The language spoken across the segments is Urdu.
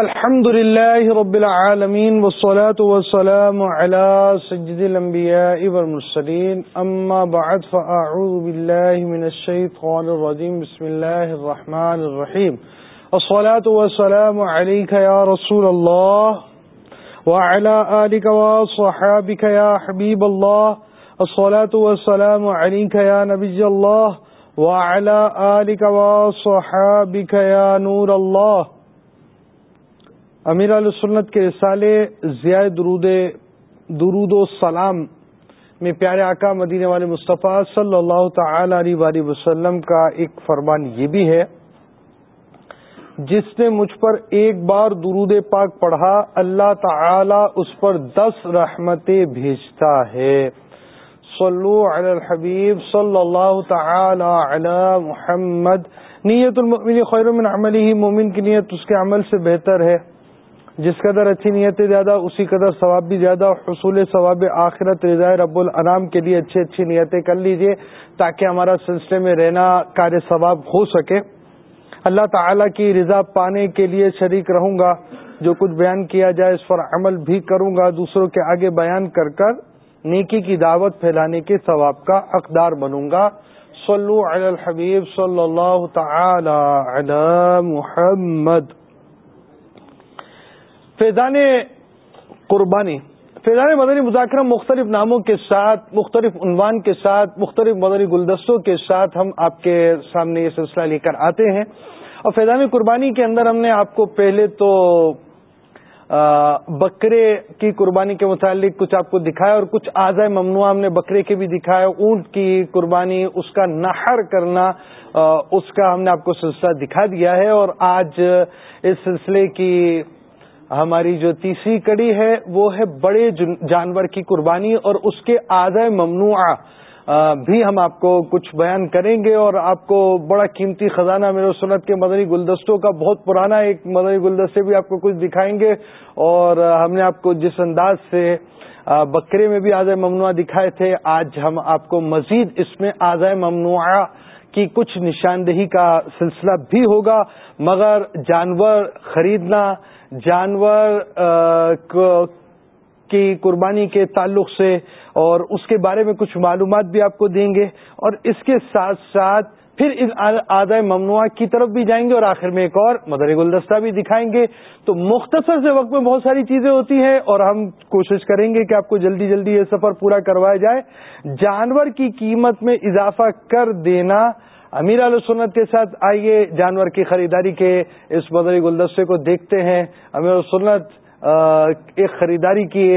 الحمد لله رب العالمين والصلاة والسلام على سجد الأنبياء والمرسلين. أما بعد، فأعوذ بالله من الشيطان الرجيم. بسم الله الرحمن الرحيم. الصلاة والسلام عليك يا رسول الله وعلى آلك وصحابك يا حبيب الله. الصلاة والسلام عليك يا نبي الله وعلى آلك وصحابك يا نور الله. امیر سنت کے رسالے ضیاء درود درود و سلام میں پیارے آقا مدینے والے مصطفیٰ صلی اللہ تعالی علیہ وسلم کا ایک فرمان یہ بھی ہے، جس نے مجھ پر ایک بار درود پاک پڑھا، اللہ تعالی اس پر دس رحمتیں بھیجتا ہے۔ صلو علی الحبیب صلی اللہ تعالی علی محمد۔ نیت المؤمن خیر من عملی مومن کی نیت اس کے عمل سے بہتر ہے۔ جس قدر اچھی نیتیں زیادہ، اسی قدر ثواب بھی زیادہ حصول ثواب آخرت رضاء رب العرام کے لیے اچھی اچھی نیتیں کر لیجیے تاکہ ہمارا سلسلے میں رہنا کار ثواب ہو سکے۔ اللہ تعالی کی رضا پانے کے لیے شریک رہوں گا، جو کچھ بیان کیا جائے اس پر عمل بھی کروں گا، دوسروں کے آگے بیان کر کر نیکی کی دعوت پھیلانے کے ثواب کا اقدار بنوں گا۔ صلو علی الحبیب صلی اللہ تعالی علی محمد۔ فیضان قربانی، فیضان مدنی مذاکرہ مختلف ناموں کے ساتھ، مختلف عنوان کے ساتھ، مختلف مدنی گلدستوں کے ساتھ ہم آپ کے سامنے یہ سلسلہ لے کر آتے ہیں۔ اور فیضان قربانی کے اندر ہم نے آپ کو پہلے تو بکرے کی قربانی کے متعلق کچھ آپ کو دکھایا اور کچھ آزائے ممنوع ہم نے بکرے کے بھی دکھایا، اونٹ کی قربانی، اس کا نہر کرنا اس کا ہم نے آپ کو سلسلہ دکھا دیا ہے۔ اور آج اس سلسلے کی ہماری جو تیسری کڑی ہے وہ ہے بڑے جانور کی قربانی اور اس کے آدھے ممنوع بھی ہم آپ کو کچھ بیان کریں گے اور آپ کو بڑا قیمتی خزانہ میرے سنت کے مدنی گلدستوں کا بہت پرانا ایک مدنی گلدستے بھی آپ کو کچھ دکھائیں گے اور ہم نے آپ کو جس انداز سے بکرے میں بھی آزائے ممنوع دکھائے تھے، آج ہم آپ کو مزید اس میں آزائے ممنوع کی کچھ نشاندہی کا سلسلہ بھی ہوگا، مگر جانور خریدنا، جانور کی قربانی کے تعلق سے اور اس کے بارے میں کچھ معلومات بھی آپ کو دیں گے اور اس کے ساتھ ساتھ پھر اس آدھائے ممنوع کی طرف بھی جائیں گے اور آخر میں ایک اور مدر گلدستہ بھی دکھائیں گے۔ تو مختصر سے وقت میں بہت ساری چیزیں ہوتی ہیں اور ہم کوشش کریں گے کہ آپ کو جلدی جلدی یہ سفر پورا کروایا جائے۔ جانور کی قیمت میں اضافہ کر دینا۔ امیر علیہ سنت کے ساتھ آئیے، جانور کی خریداری کے اس مدری گلدستے کو دیکھتے ہیں۔ امیر سنت ایک خریداری کی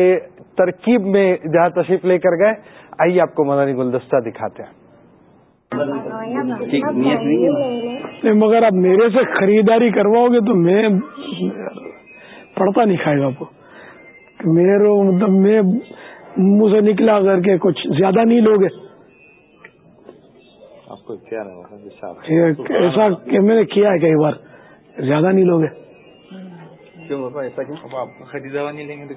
ترکیب میں جہاں تشریف لے کر گئے، آئیے آپ کو مدنی گلدستہ دکھاتے ہیں۔ مگر آپ میرے سے خریداری کرواؤ گے تو میں پڑتا نہیں کھائے گا آپ کو۔ میرے مطلب میں منہ سے نکلا کر کے کچھ زیادہ نہیں لوگے ایسا کہ میں نے کیا ہے کئی بار زیادہ نہیں لوگ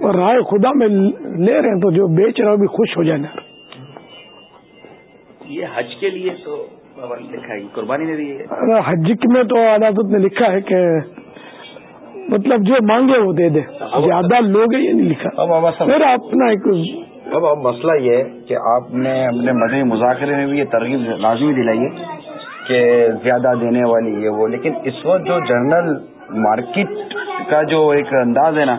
اور رائے خدا میں لے رہے ہیں تو جو بیچ رہا بھی خوش ہو جائے یہ حج کے لیے تو لکھا ہے قربانی نے دی حج میں تو عدالت نے لکھا ہے کہ مطلب جو مانگے وہ دے دے۔ زیادہ لوگ یہ نہیں لکھا۔ میرا اپنا ایک اب اب مسئلہ یہ ہے کہ آپ نے اپنے مدنی مذاکرے میں بھی یہ ترغیب لازمی دلائی ہے کہ زیادہ دینے والی ہے وہ۔ لیکن اس وقت جو جنرل مارکیٹ کا جو ایک انداز ہے نا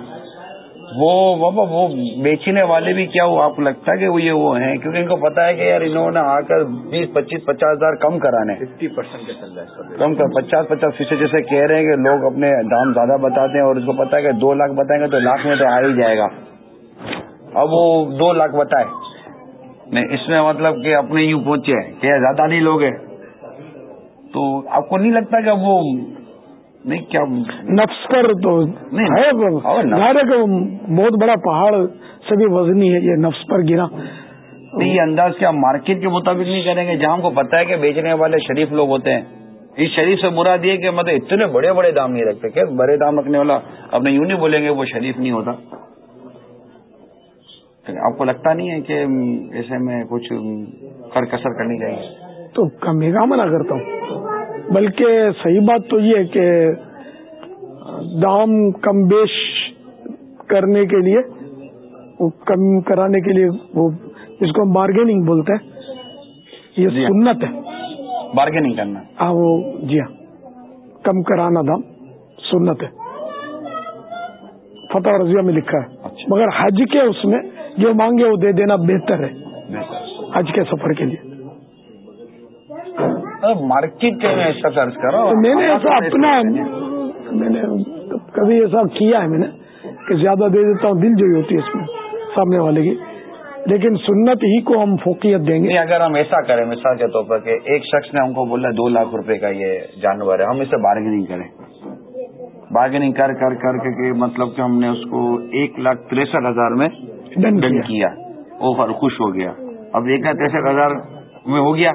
وہ بابا وہ بیچنے والے بھی کیا وہ آپ کو لگتا ہے کہ وہ یہ وہ ہیں؟ کیونکہ ان کو پتا ہے کہ یار انہوں نے آ کر بیس پچیس پچاس ہزار کم کرانے۔ ففٹی پرسینٹ چل رہا ہے کم کر پچاس پچاس فیصد جیسے کہہ رہے ہیں کہ لوگ اپنے دام زیادہ بتاتے ہیں اور اس کو پتا ہے کہ دو لاکھ بتائیں گے تو لاکھ میں تو آ ہی جائے گا۔ اب وہ دو لاکھ بتائے۔ نہیں اس میں مطلب کہ اپنے یوں پہنچے کہ زیادہ نہیں لوگ تو آپ کو نہیں لگتا کہ اب وہ نہیں کیا نفس پر تو بہت بڑا پہاڑ سبھی وزنی ہے یہ نفس پر گرا۔ یہ انداز کیا مارکیٹ کے مطابق نہیں کریں گے؟ جہاں کو پتا ہے کہ بیچنے والے شریف لوگ ہوتے ہیں۔ اس شریف سے برا دیے کہ مطلب اتنے بڑے بڑے دام نہیں رکھتے کہ بڑے دام رکھنے والا اپنے یوں نہیں بولیں گے وہ شریف نہیں ہوتا۔ آپ کو لگتا نہیں ہے کہ ایسے میں کچھ کر کسر کرنی چاہیے؟ تو کمی کا منع کرتا ہوں۔ بلکہ صحیح بات تو یہ ہے کہ دام کم بیش کرنے کے لیے وہ کم کرانے کے لیے وہ جس کو ہم بارگیننگ بولتے ہیں۔ یہ جی ہاں۔ سنت ہے۔ بارگیننگ کرنا۔ ہاں وہ جی ہاں۔ کم کرانا دام سنت ہے۔ فتح رضیہ میں لکھا ہے۔ اچھا۔ مگر حج کے اس میں جو مانگے وہ دے دینا بہتر ہے۔ حج کے سفر کے لیے۔ مارکیٹ کے میں ایسا سرچ کر رہا ہوں میں نے ایسا اپنا میں نے کبھی ایسا کیا ہے میں نے کہ زیادہ دے دیتا ہوں دل جو ہوتی ہے اس میں سامنے والے کی۔ لیکن سنت ہی کو ہم فوقیت دیں گے۔ اگر ہم ایسا کریں مثال کے طور پر کہ ایک شخص نے ہم کو بولا دو لاکھ روپے کا یہ جانور ہے ہم اسے بارگیننگ کریں۔ بارگیننگ کر کر کر کے کہ مطلب کہ ہم نے اس کو ایک لاکھ تریسٹھ ہزار میں ڈن کیا۔ اوفر خوش ہو گیا۔ اب ایک لاکھ تریسٹھ ہزار میں ہو گیا۔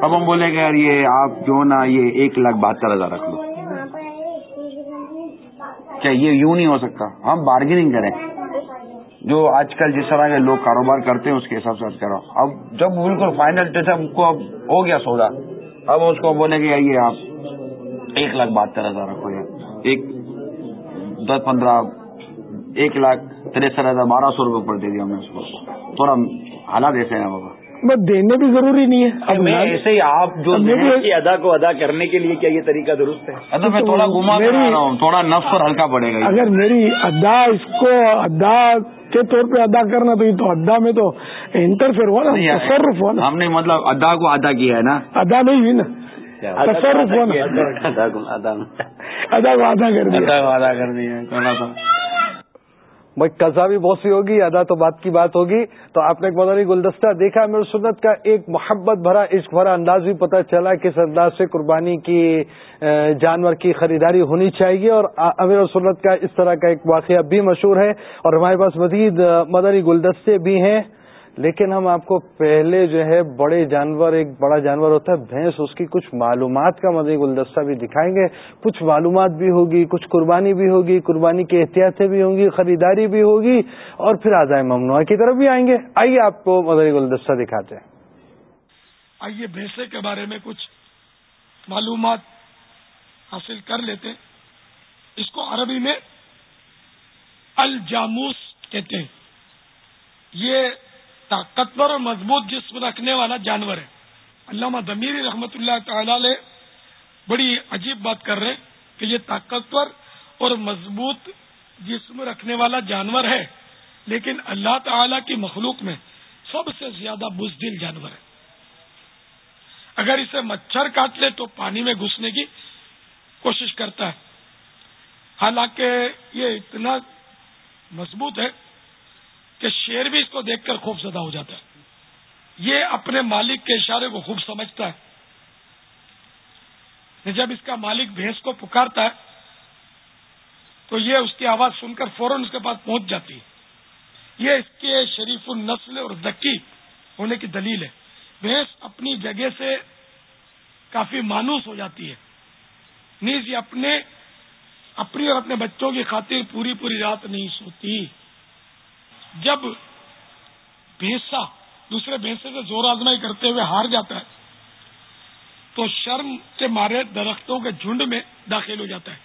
اب ہم بولے کہ یار یہ آپ جو نا یہ ایک لاکھ بہتر ہزار رکھ لو۔ کیا یہ یوں نہیں ہو سکتا؟ ہم بارگیننگ کریں۔ جو آج کل جس طرح کے لوگ کاروبار کرتے ہیں، اس کے حساب سے کرو۔ اب جب بالکل فائنل جیسے ہم کو اب ہو گیا سودا۔ اب اس کو بولے کہ یہ آپ ایک لاکھ بہتر ہزار رکھو یا ایک دس پندرہ، ایک لاکھ تریسٹھ ہزار بارہ سو روپے پر دے دیا ہم نے اس کو۔ تھوڑا حالات ایسے ہیں۔ بابا بس دینے بھی ضروری نہیں ہے۔ اب میں ایسے ہی آپ جو ادا کو ادا کرنے کے لیے کیا یہ طریقہ درست ہے؟ میں تھوڑا گھما کر رہا ہوں تھوڑا نفس پر ہلکا پڑے گا۔ اگر میری ادا اس کو ادا کے طور پہ ادا کرنا تو یہ تو ادا میں تو انٹرفیئر ہوا نا تصرف ہوا نا۔ ہم نے مطلب ادا کو ادا کیا ہے نا۔ ادا نہیں ہوئی نا۔ تصرف ہوا نا۔ ادا کو ادا۔ ادا کو ادا کر دیا۔ ادا کو ادا کر دیا۔ تھوڑا سا بھائی قزا بھی بہت سی ہوگی، ادا تو بات کی بات ہوگی۔ تو آپ نے ایک مدنی گلدستہ دیکھا میرے سنت کا ایک محبت بھرا عشق بھرا انداز بھی پتہ چلا کس انداز سے قربانی کی جانور کی خریداری ہونی چاہیے اور امیر سنت کا اس طرح کا ایک واقعہ بھی مشہور ہے اور ہمارے پاس مزید مدنی گلدستے بھی ہیں۔ لیکن ہم آپ کو پہلے جو ہے بڑے جانور، ایک بڑا جانور ہوتا ہے، بھینس، اس کی کچھ معلومات کا مدنی گلدستہ بھی دکھائیں گے۔ کچھ معلومات بھی ہوگی، کچھ قربانی بھی ہوگی، قربانی کی احتیاطیں بھی ہوں گی خریداری بھی ہوگی، اور پھر آزائے ممنوع کی طرف بھی آئیں گے۔ آئیے آپ کو مدنی گلدستہ دکھاتے ہیں۔ آئیے بھینسے کے بارے میں کچھ معلومات حاصل کر لیتے ہیں۔ اس کو عربی میں الجاموس کہتے ہیں۔ یہ طاقتور اور مضبوط جسم رکھنے والا جانور ہے۔ علامہ ضمیری رحمت اللہ تعالی علیہ بڑی عجیب بات کر رہے ہیں کہ یہ طاقتور اور مضبوط جسم رکھنے والا جانور ہے، لیکن اللہ تعالی کی مخلوق میں سب سے زیادہ بزدل جانور ہے۔ اگر اسے مچھر کاٹ لے تو پانی میں گھسنے کی کوشش کرتا ہے۔ حالانکہ یہ اتنا مضبوط ہے کہ شیر بھی اس کو دیکھ کر خوف زدہ ہو جاتا ہے۔ یہ اپنے مالک کے اشارے کو خوب سمجھتا ہے۔ جب اس کا مالک بھینس کو پکارتا ہے، تو یہ اس کی آواز سن کر فوراً اس کے پاس پہنچ جاتی ہے۔ یہ اس کے شریف النسل اور ذکی ہونے کی دلیل ہے۔ بھینس اپنی جگہ سے کافی مانوس ہو جاتی ہے۔ نیز یہ اپنے، اپنی اور اپنے بچوں کی خاطر پوری پوری رات نہیں سوتی۔ جب بھینسا دوسرے بھینسے سے زور آزمائی کرتے ہوئے ہار جاتا ہے، تو شرم کے مارے درختوں کے جھنڈ میں داخل ہو جاتا ہے۔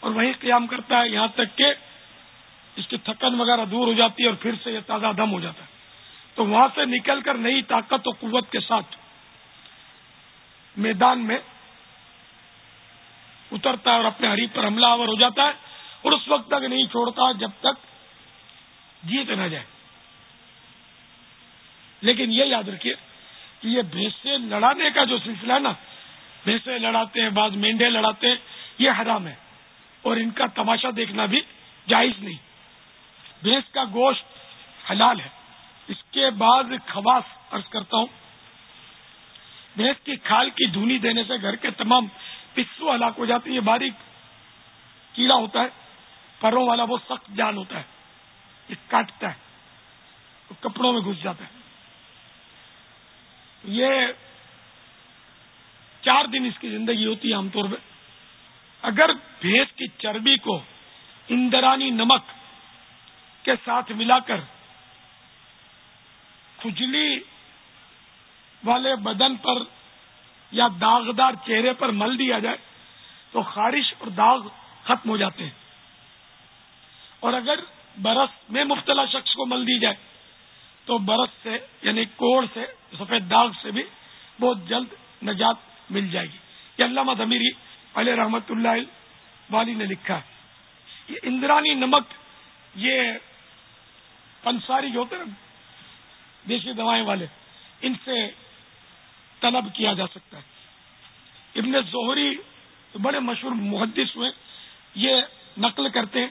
اور وہیں قیام کرتا ہے یہاں تک کہ اس کی تھکن وغیرہ دور ہو جاتی ہے اور پھر سے یہ تازہ دم ہو جاتا ہے۔ تو وہاں سے نکل کر نئی طاقت و قوت کے ساتھ میدان میں اترتا ہے اور اپنے حریف پر حملہ آور ہو جاتا ہے اور اس وقت تک نہیں چھوڑتا جب تک جیت نہ جائے۔ لیکن یہ یاد رکھیے کہ یہ بھینسے لڑانے کا جو سلسلہ ہے نا بھینسے لڑاتے ہیں، بعض مینڈے لڑاتے ہیں، یہ حرام ہے۔ اور ان کا تماشا دیکھنا بھی جائز نہیں۔ بھینس کا گوشت حلال ہے۔ اس کے بعد خواص عرض کرتا ہوں۔ بھینس کی کھال کی دھونی دینے سے گھر کے تمام پسو ہلاک ہو جاتے ہیں۔ یہ باریک کیڑا ہوتا ہے، پروں والا وہ سخت جان ہوتا ہے۔ یہ کاٹتا ہے تو کپڑوں میں گھس جاتا ہے۔ یہ چار دن اس کی زندگی ہوتی ہے عام طور پہ۔ اگر بھینس کی چربی کو اندرانی نمک کے ساتھ ملا کر کھجلی والے بدن پر یا داغدار چہرے پر مل دیا جائے تو خارش اور داغ ختم ہو جاتے ہیں۔ اور اگر برس میں مبتلا شخص کو مل دی جائے تو برس سے یعنی کوڑ سے، سفید داغ سے بھی بہت جلد نجات مل جائے گی۔ یہ علامہ ضمیری علیہ رحمت اللہ والی نے لکھا ہے۔ یہ اندرانی نمک، یہ پنساری جو ہوتے نا، دیسی دوائیں والے، ان سے طلب کیا جا سکتا ہے۔ ابن زہری بڑے مشہور محدث ہوئے، یہ نقل کرتے ہیں۔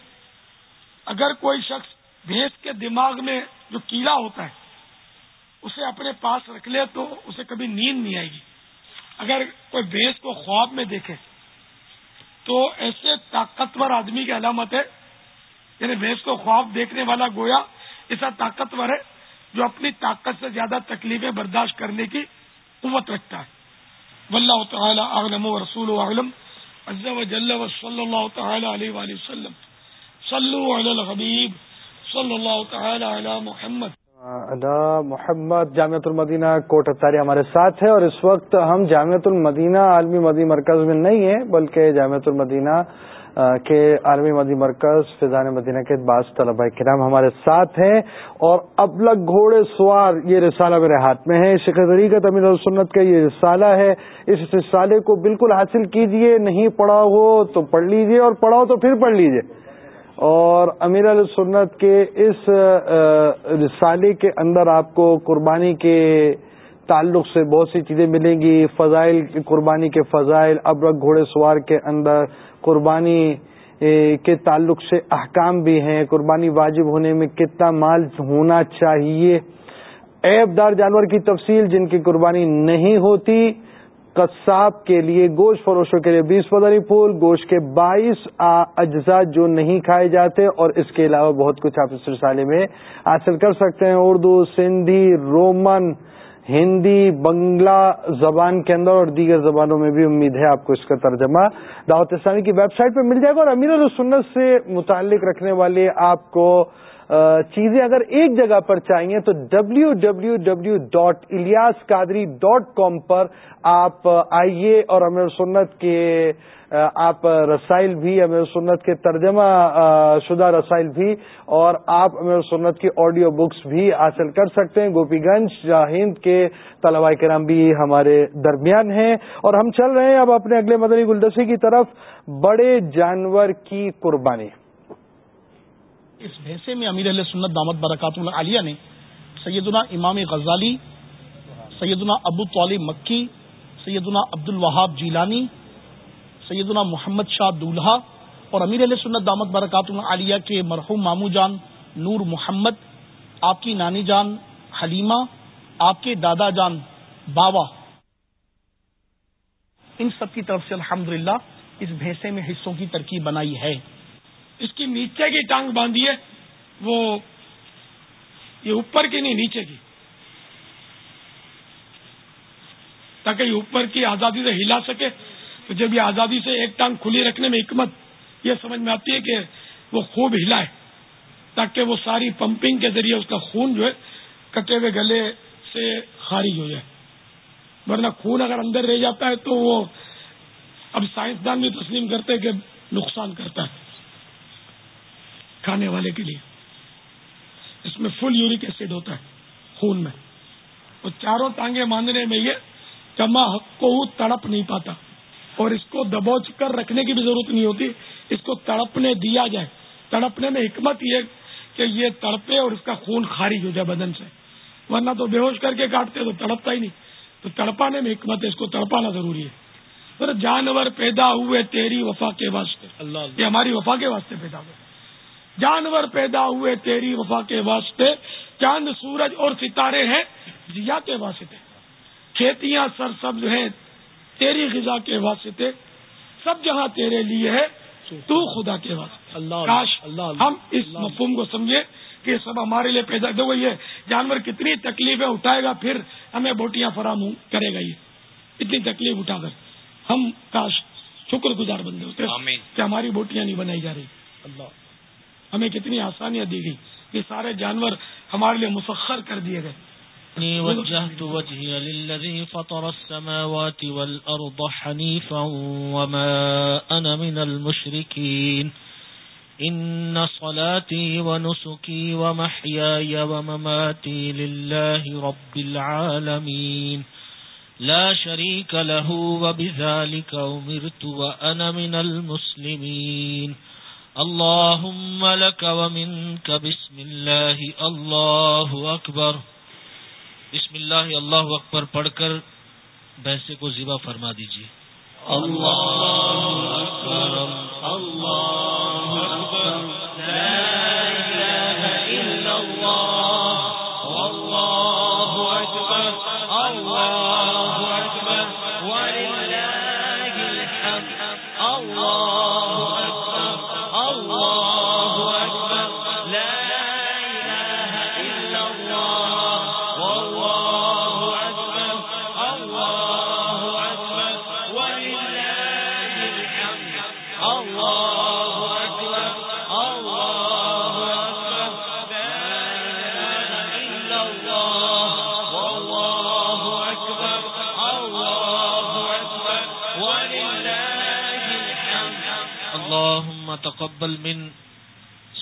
اگر کوئی شخص بھینس کے دماغ میں جو کیڑا ہوتا ہے، اسے اپنے پاس رکھ لے تو اسے کبھی نیند نہیں آئے گی۔ اگر کوئی بھینس کو خواب میں دیکھے، تو ایسے طاقتور آدمی کی علامت ہے یعنی بھینس کو خواب دیکھنے والا گویا ایسا طاقتور ہے جو اپنی طاقت سے زیادہ تکلیفیں برداشت کرنے کی قوت رکھتا ہے۔ واللہ تعالی اعلم و رسول عالم عز و جل و صلی اللہ تعالی علیہ وآلہ وسلم۔ صلو علی الحبیب صلی اللہ تعالی علی محمد. محمد جامعۃ المدینہ کوٹ اتاری ہمارے ساتھ ہے اور اس وقت ہم جامعۃ المدینہ عالمی مدی مرکز میں نہیں ہیں، بلکہ جامعۃ المدینہ کے عالمی مدی مرکز فضان مدینہ کے بعض طلبہ کرام ہمارے ساتھ ہیں اور اب لگ گھوڑے سوار یہ رسالہ میرے ہاتھ میں ہے۔ شیخ طریقت امیر السنت کا یہ رسالہ ہے۔ اس رسالے کو بالکل حاصل کیجیے، نہیں پڑھا ہو تو پڑھ لیجیے اور پڑھاؤ تو پھر پڑھ لیجیے۔ اور امیر السنت کے اس رسالے کے اندر آپ کو قربانی کے تعلق سے بہت سی چیزیں ملیں گی۔ فضائل، قربانی کے فضائل، ابرک گھوڑے سوار کے اندر قربانی کے تعلق سے احکام بھی ہیں۔ قربانی واجب ہونے میں کتنا مال ہونا چاہیے؟ عیب دار جانور کی تفصیل جن کی قربانی نہیں ہوتی قصاب کے لیے گوشت فروشوں کے لیے بیس پدری پھول، گوشت کے بائیس اجزاء جو نہیں کھائے جاتے اور اس کے علاوہ بہت کچھ آپ اس رسالے میں حاصل کر سکتے ہیں۔ اردو، سندھی، رومن، ہندی، بنگلہ زبان کے اندر اور دیگر زبانوں میں بھی امید ہے آپ کو اس کا ترجمہ دعوت اسلامی کی ویب سائٹ پہ مل جائے گا اور امیر السنت سے متعلق رکھنے والے آپ کو چیزیں اگر ایک جگہ پر چاہیے تو W W W dot Ilyas Qadri dot com پر آپ آئیے اور امیر سنت کے آپ رسائل بھی، امیر سنت کے ترجمہ شدہ رسائل بھی اور آپ امیر سنت کی آڈیو بکس بھی حاصل کر سکتے ہیں۔ گوپی گنج ہند کے طلباء کرام بھی ہمارے درمیان ہیں۔ اور ہم چل رہے ہیں اب اپنے اگلے مدنی گلدستی کی طرف۔ بڑے جانور کی قربانی۔ اس بحثے میں امیر علیہ سنت دامت برکات عالیہ نے سیدنا امام غزالی، سیدنا ابو طالب مکی، سیدنا عبد الوہاب جیلانی، سیدنا محمد شاہ دولہا اور امیر علیہ سنت دامت برکات عالیہ کے مرحوم مامو جان نور محمد، آپ کی نانی جان حلیمہ، آپ کے دادا جان باوا۔ ان سب کی طرف سے الحمدللہ اس بھینسے میں حصوں کی ترکیب بنائی ہے۔ اس کی نیچے کی ٹانگ باندھی ہے، وہ یہ اوپر کی نہیں، نیچے کی۔ تاکہ یہ اوپر کی آزادی سے ہلا سکے۔ تو جب یہ آزادی سے ایک ٹانگ کھلی رکھنے میں حکمت، یہ سمجھ میں آتی ہے کہ وہ خوب ہلائے تاکہ وہ ساری پمپنگ کے ذریعے اس کا خون جو ہے، کٹے ہوئے گلے سے خارج ہو جائے۔ ورنہ خون اگر اندر رہ جاتا ہے تو وہ اب سائنسدان بھی تسلیم کرتے کہ نقصان کرتا ہے۔ کھانے والے کے لیے۔ اس میں فل یورک ایسڈ ہوتا ہے خون میں۔ اور چاروں ٹانگیں باندھنے میں یہ حق کو تڑپ نہیں پاتا۔ اور اس کو دبوچ کر رکھنے کی بھی ضرورت نہیں ہوتی۔ اس کو تڑپنے دیا جائے۔ تڑپنے میں حکمت یہ کہ یہ تڑپے اور اس کا خون خارج ہو جائے بدن سے۔ ورنہ تو بے ہوش کر کے کاٹتے تو تڑپتا ہی نہیں۔ تو تڑپانے میں حکمت ہے اس کو تڑپانا ضروری ہے۔ جانور پیدا ہوئے تیری وفا کے واسطے۔ اللہ۔ یہ ہماری وفا کے واسطے پیدا ہوئے۔ جانور پیدا ہوئے تیری وفا کے واسطے چاند سورج اور ستارے ہیں ضیا کے واسطے۔ کھیتیاں سر سبز ہیں تیری غذا کے واسطے۔ سب جہاں تیرے لیے ہے تو خدا کے واسطے۔ اللہ کاش اللہ ہم اس مفہوم کو سمجھے کہ سب ہمارے لیے پیدا دو یہ جانور کتنی تکلیفیں اٹھائے گا پھر ہمیں بوٹیاں فراہم کرے گا یہ۔ اتنی تکلیف اٹھا کر۔ ہم کاش شکر گزار بندے ہوتے کہ ہماری بوٹیاں نہیں بنائی جا رہی۔ اللہ۔ ہمیں کتنی آسانیاں دی گئی یہ سارے جانور ہمارے لیے مسخر کر دیے گئے۔ وجهت وجهي للذي فطر السماوات والأرض حنيفا وما أنا من المشركين إن صلاتي ونسكي ومحياي ومماتي لله رب العالمين لا شريك له وبذلك أمرت وأنا من المسلمين اللهم لك ومنك، بسم الله الله أكبر. بسم اللہ اللہ اکبر پڑھ کر بحثے کو ذبح فرما دیجیے اللہ اکبر اللہ اکبر، لا الہ الا اللہ، واللہ اکبر، اللہ اکبر وللہ الحمد، اللہ اللہ اللهم تقبل من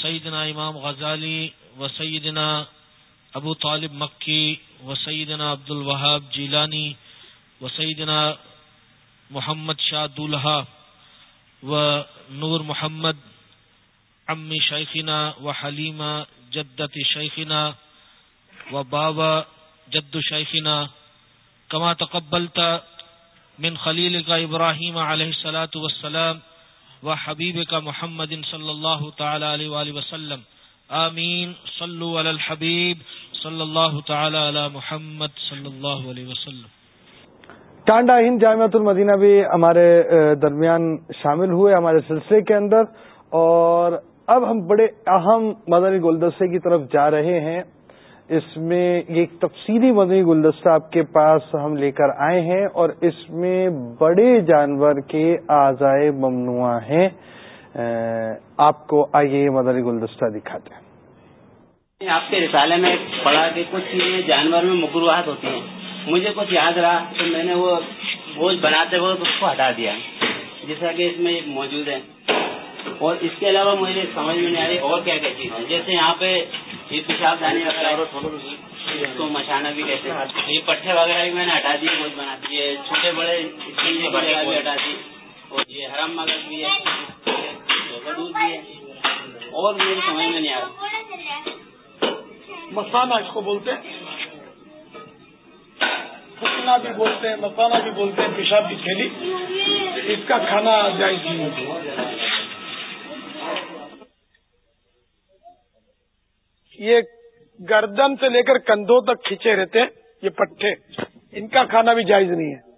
سیدنا امام غزالی و سیدنا ابو طالب مکی و سیدنا عبد الوہاب جیلانی و سیدنا محمد شاہ دولہا و نور محمد امی شیخنا و حلیمہ جدت شیخنا و بابا جد شیخنا کما تقبلتا من خلیل کا ابراہیم علیہ السلاۃ والسلام و حبیب کا محمد صلی اللہ تعالی علیہ وآلہ وسلم. آمین صلو علی الحبیب صلی اللہ تعالی علی محمد صلی اللہ علیہ وسلم. ٹانڈا ہند جامعۃ المدینہ بھی ہمارے درمیان شامل ہوئے ہمارے سلسلے کے اندر اور اب ہم بڑے اہم مدنی گلدستے کی طرف جا رہے ہیں۔ اس میں ایک تفصیلی مدنی گلدستہ آپ کے پاس ہم لے کر آئے ہیں اور اس میں بڑے جانور کے آزائے ممنوع ہیں۔ آپ کو آئیے مدنی گلدستہ دکھاتے ہیں۔ جی، آپ کے رسالے میں پڑھا کہ کچھ چیزیں جانور میں مقروحات ہوتی ہیں۔ مجھے کچھ یاد رہا تو میں نے وہ بوجھ بناتے وقت اس کو ہٹا دیا جیسا کہ اس میں موجود ہے۔ اور اس کے علاوہ مجھے سمجھ میں نہیں آ رہی اور کیا کیا چیز ہے جیسے یہاں پہ یہ پیشاب دانی وغیرہ اس کو مشانہ بھی کہتے ہیں۔ یہ پٹھے وغیرہ بھی میں نے ہٹا دیے بنا دیے چھوٹے بڑے وغیرہ بھی ہٹا دی۔ اور یہ حرم مغل بھی ہے۔ دودھ بھی ہے۔ اور میری سمجھ میں نہیں آ رہا۔ مسانہ اس کو بولتے ہیں۔ پھکنا بھی بولتے ہیں مسانہ بھی بولتے ہیں پیشاب کی تھیلی اس کا کھانا جائز نہیں ہوتا یہ گردن سے لے کر کندھوں تک کھینچے رہتے ہیں، یہ پٹھے۔ ان کا کھانا بھی جائز نہیں ہے۔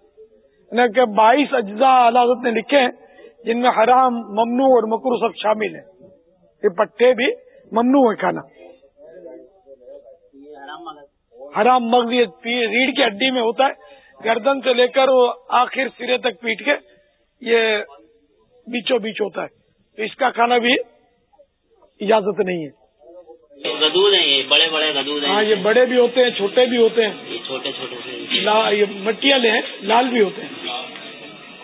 کہ بائیس اجزاء علازت نے لکھے ہیں، جن میں حرام، ممنوع اور مکرو سب شامل ہیں۔ یہ پٹھے بھی ممنوع ہے کھانا۔ حرام مغز یہ ریڑھ کی ہڈی میں ہوتا ہے۔ گردن سے لے کر وہ آخر سرے تک پیٹ کے یہ بیچوں بیچ ہوتا ہے۔ تو اس کا کھانا بھی اجازت نہیں ہے۔ گدود ہیں یہ بڑے بڑے گدود ہیں۔ ہاں یہ بڑے بھی ہوتے ہیں چھوٹے بھی ہوتے ہیں۔ یہ چھوٹے چھوٹے یہ مٹی والے ہیں لال بھی ہوتے ہیں۔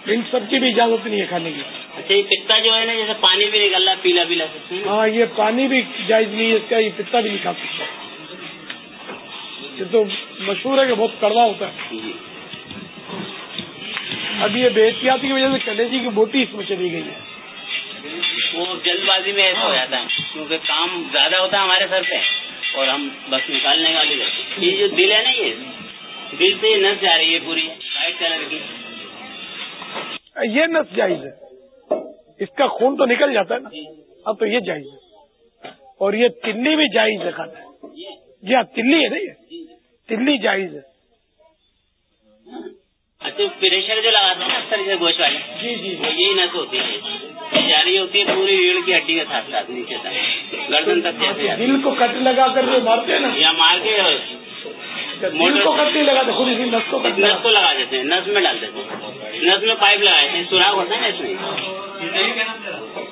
ان سب کی بھی اجازت نہیں ہے کھانے کی۔ اچھا یہ پتا جو ہے نا جیسے پانی بھی نکل رہا ہے پیلا پیلا ہاں یہ پانی بھی جائز نہیں ہے اس کا یہ پتا بھی نہیں کھا سکتا۔ یہ تو مشہور ہے کہ بہت کڑوا ہوتا ہے۔ جی۔ اب یہ بے احتیاطی کی وجہ سے کلیجی کی بوٹی اس میں چلی گئی ہے۔ وہ جلد بازی میں ایسا ہو جاتا ہے کیونکہ کام زیادہ ہوتا ہے ہمارے سر پہ اور ہم بس نکالنے ہیں۔ یہ جو دل ہے نا یہ دل سے یہ نس جا رہی ہے پوری۔ وائٹ کلر کی یہ نس جائز ہے۔ اس کا خون تو نکل جاتا ہے نا۔ اب تو یہ جائز ہے۔ اور یہ تلی بھی جائز ہے کھانا جی ہاں تلی ہے نا یہ؟ تلی جائز ہے۔ اچھا پریشر جو لگاتے ہیں نا اکثر گوشت والے جی جی۔ وہ یہی نس ہوتی ہے۔ جا رہی ہوتی ہے پوری ریڑھ کی ہڈی کے ساتھ ساتھ نیچے تک۔ گردن تک جیسے دل کو کٹ لگا کر جو مارتے ہیں نا۔ یا مار کے دل کو کٹ نہیں لگاتے خود اسی نس کو نس لگا۔ کو لگا دیتے ہیں نس میں ڈال دیتے ہیں۔ نس میں پائپ لگائے ہیں سوراخ ہوتا ہے نا اس میں۔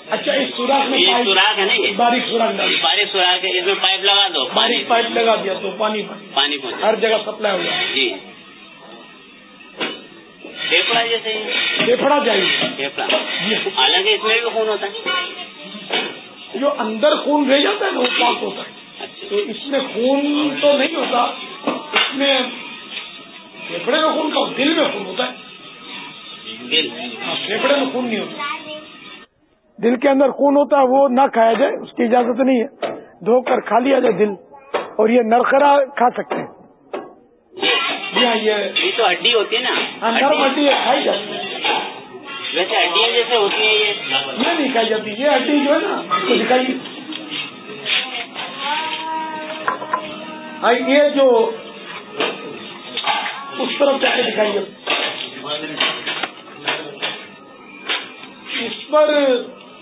اچھا اس سوراخ میں یہ سوراخ ہے نا یہ۔ باریک سوراخ باریک سوراخ ہے اس میں پائپ لگا دو۔ باریک پائپ لگا دیا تو پانی پانی ہر جگہ سپلائی ہو جائے۔ جی۔ پھیپڑا جیسے پھیپڑا چاہیے۔ پھیپڑا حالانکہ اس میں بھی خون ہوتا ہے۔ جو اندر خون رہ جاتا ہے نا وہ پاک ہوتا ہے۔ اچھا۔ تو اس میں خون تو نہیں ہوتا اس میں پھیپڑے میں خون کا دل میں خون ہوتا ہے۔ دل۔ ہاں، پھیپڑے میں خون نہیں ہوتا۔ دل کے اندر خون ہوتا ہے وہ نہ کھایا جائے اس کی اجازت نہیں ہے۔ دھو کر کھا لیا جائے دل اور یہ نرخرا کھا سکتے ہیں۔ ہاں یہ۔ یہ تو ہڈی ہوتی ہے نا۔ ہاں، نرم ہڈی۔ ہے کھائی جاتی ہے۔ ویسے ہڈیاں جیسے ہوتی ہیں یہ۔ یہ نہیں کھائی جاتی یہ ہڈی جو ہے نا کو دکھائیے۔ ہاں یہ جو اس طرف جا کے دکھائیے۔ اس پر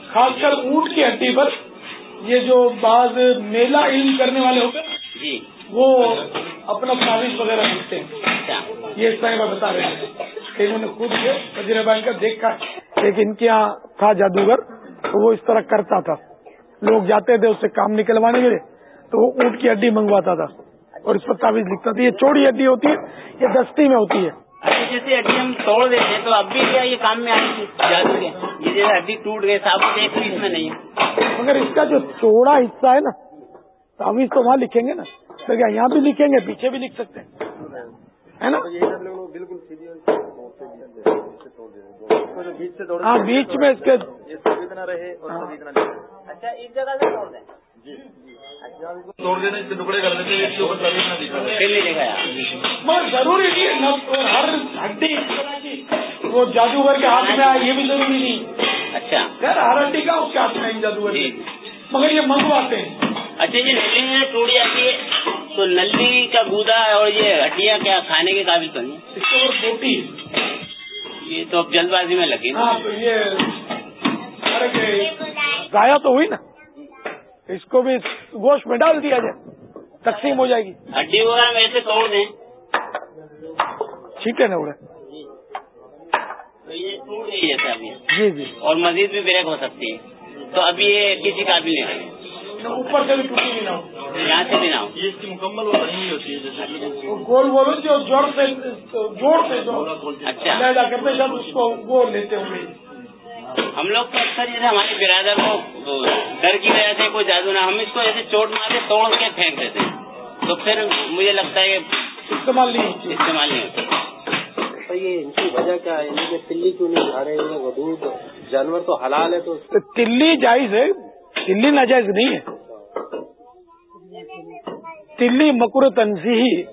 خاص کر اونٹ کی ہڈی پر یہ جو بعض میلہ علم کرنے والے ہوتے ہیں جی۔ وہ اپنا تعویذ وغیرہ لکھتے ہیں۔ یہ اس طرح بتا رہے ہیں۔ کہ انہوں نے خود یہ وزیر بان کا دیکھا ایک ان کے یہاں تھا جادوگر تو وہ اس طرح کرتا تھا۔ لوگ جاتے تھے اس سے کام نکلوانے کے لیے تو وہ اونٹ کی ہڈی منگواتا تھا۔ اور اس پر تعویذ لکھتا تھا۔ یہ چوڑی ہڈی ہوتی ہے یہ دستی میں ہوتی ہے۔ اچھا جیسے ہڈی ہم توڑ دیتے ہیں تو اب بھی کیا یہ کام میں جادو کے یہ جیسے ہڈی ٹوٹ گئے ایک اس میں نہیں مگر اس کا جو چوڑا حصہ ہے نا تعویذ تو وہاں لکھیں گے نا۔ تو کیا یہاں بھی لکھیں گے پیچھے بھی لکھ سکتے ہیں۔ ہے نا؟ ہاں بیچ میں اس کے ہاں۔ اچھا اس جگہ سے توڑ دیں۔ پھر نہیں دیکھا یار۔ مگر ضروری نہیں ہے نہ ہر ہڈی اس طرح کی وہ جادوگر کے ہاتھ میں آئے یہ بھی ضروری نہیں۔ اچھا۔ ہر ہڈی کا اس کے ہاتھ میں جادوگر۔ جی۔ مگر یہ منگواتے ہیں۔ اچھا یہ نلی ٹوٹ جاتی ہے۔ تو نلی کا گودا اور یہ ہڈیاں کیا کھانے کے قابل تو نہیں؟ یہ تو اب جلد بازی میں لگی نا۔ ہاں تو ضائع ہوئی نا۔ اس کو بھی گوشت میں ڈال دیا جائے۔ تقسیم ہو جائے گی۔ ہڈی وغیرہ میں ایسے توڑ دیں۔ ٹھیک ہے نا جی جی۔ اور مزید بھی بریک ہو سکتی ہے۔ تو ابھی یہ کسی قابل نہیں۔ ہے اوپر سے بھی ٹوٹی بھی نہ ہو۔ یہاں سے بھی نہ ہو۔ وہ گول بولو جو جوڑ سے جوڑ سے جو اچھا۔ کرتے جب اس کو وہ لیتے ہوں گے۔ ہم لوگ تو اکثر جیسے ہمارے برادر کو ڈر کی وجہ سے کوئی جادو نہ ہم اس کو ایسے چوٹ مار کے توڑ کے پھینک دیتے ہیں۔ تو پھر مجھے لگتا ہے کہ استعمال نہیں ہوتی۔ استعمال نہیں ہوتا یہ ان کی وجہ کیا ہے؟ پلی کیوں نہیں کھا رہے؟ ہیں ودود جانور تو حلال ہے تو تو تلی جائز ہے۔ تلی ناجائز نہیں ہے۔ تلی مکر تنظیحی